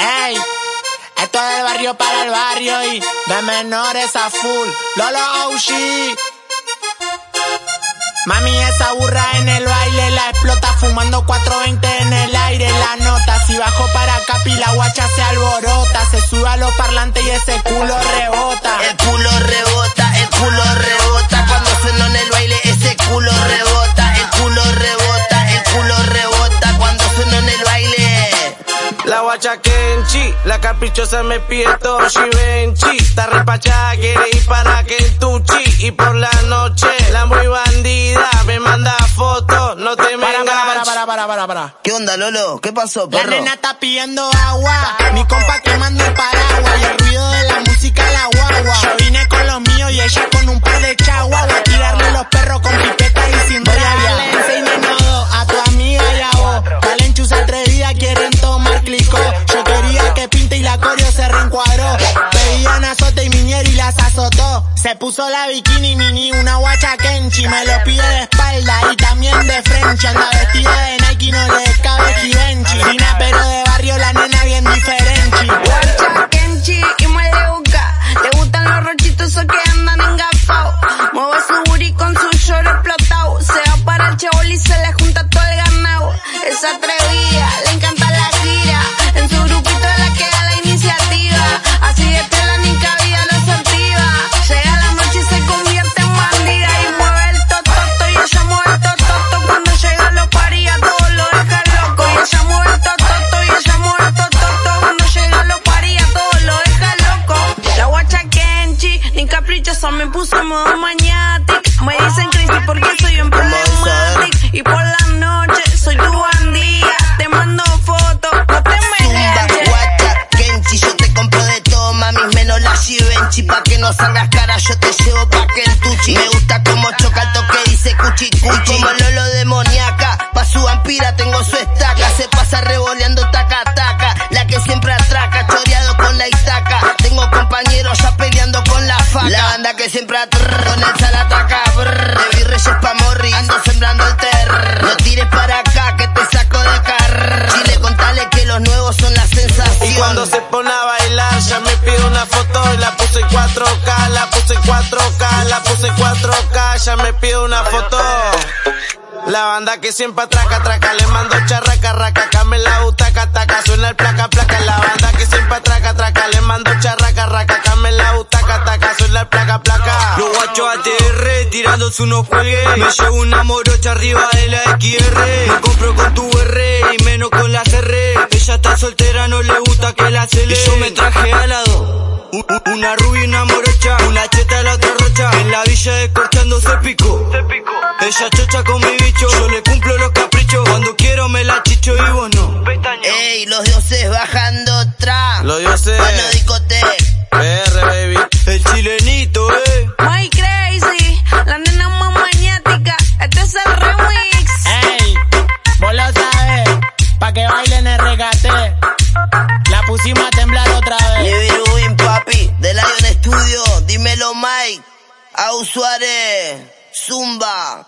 Ey, esto es del barrio para el barrio y de menores a full. Lolo OG. Mami, esa burra en el baile la explota fumando 420 en el aire. La nota, si bajo para Capi, la guacha se alborota. Se sube a los parlantes y ese culo rebota. El culo rebota, el culo rebota. Cuando suena en el baile, ese culo rebota. El culo rebota, el culo rebota. Cuando suena en el baile. La guacha Kenchi, la caprichosa me pide Toshi Benchi. Está repachada, quiere ir para Kentuchi. Y por la noche, la muy bandida me manda fotos, no te me Para, para, para, para, para, para, para. ¿Qué onda, Lolo? ¿Qué pasó, La perro? nena está pidiendo agua, mi compa quemando el que pinte y la coreo se reencuadró. Pedían azote y miñero y las azotó. Se puso la bikini mini, una guacha Kenchi. Me lo pide de espalda y también de French. Caprichosa me puso en modo maniatic. Me dicen crazy porque soy un problematic. Y por la noche soy tu bandida. Te mando fotos, no te me enganches. Kenchi, yo te compro de todo, mami, menos la Givenchy. Pa' que no salgas cara, yo te llevo pa' Kentucky. Me gusta como choca el toque, dice cuchi cuchi. Como Lolo demoníaca, que siempre atrrr, con el sal ataca. brr. De virreyes pa' morri, ando sembrando el terror. No tires para acá, que te saco de car. Chile, contale que los nuevos son la sensación. Y cuando se pone a bailar, ya me pide una foto y la puse en 4K, la puse en 4K, la puse en 4K, ya me pide una foto. La banda que siempre atraca, atraca, le mando charraca, raca, came la butaca, taca, suena el placa, placa. La banda que siempre atraca, atraca, le mando charraca, raca, placa, placa. Los guachos ATR tirándose unos cuelgues. Me llevo una morocha arriba de la XR. No compro con tu R y menos con la CR. Ella está soltera, no le gusta que la cele. Y yo me traje al lado. U- u- Una rubia y una morocha, una cheta y la otra rocha. En la villa descorchando se picó. Ella chocha con chilenito, eh. My crazy, la nena más maniática. Este es el remix. Ey, vos lo sabes, pa' que bailen el regate. La pusimos a temblar otra vez. Leviruin, papi, de Lion Studio. Dímelo, Mike. Ausuare. Zumba.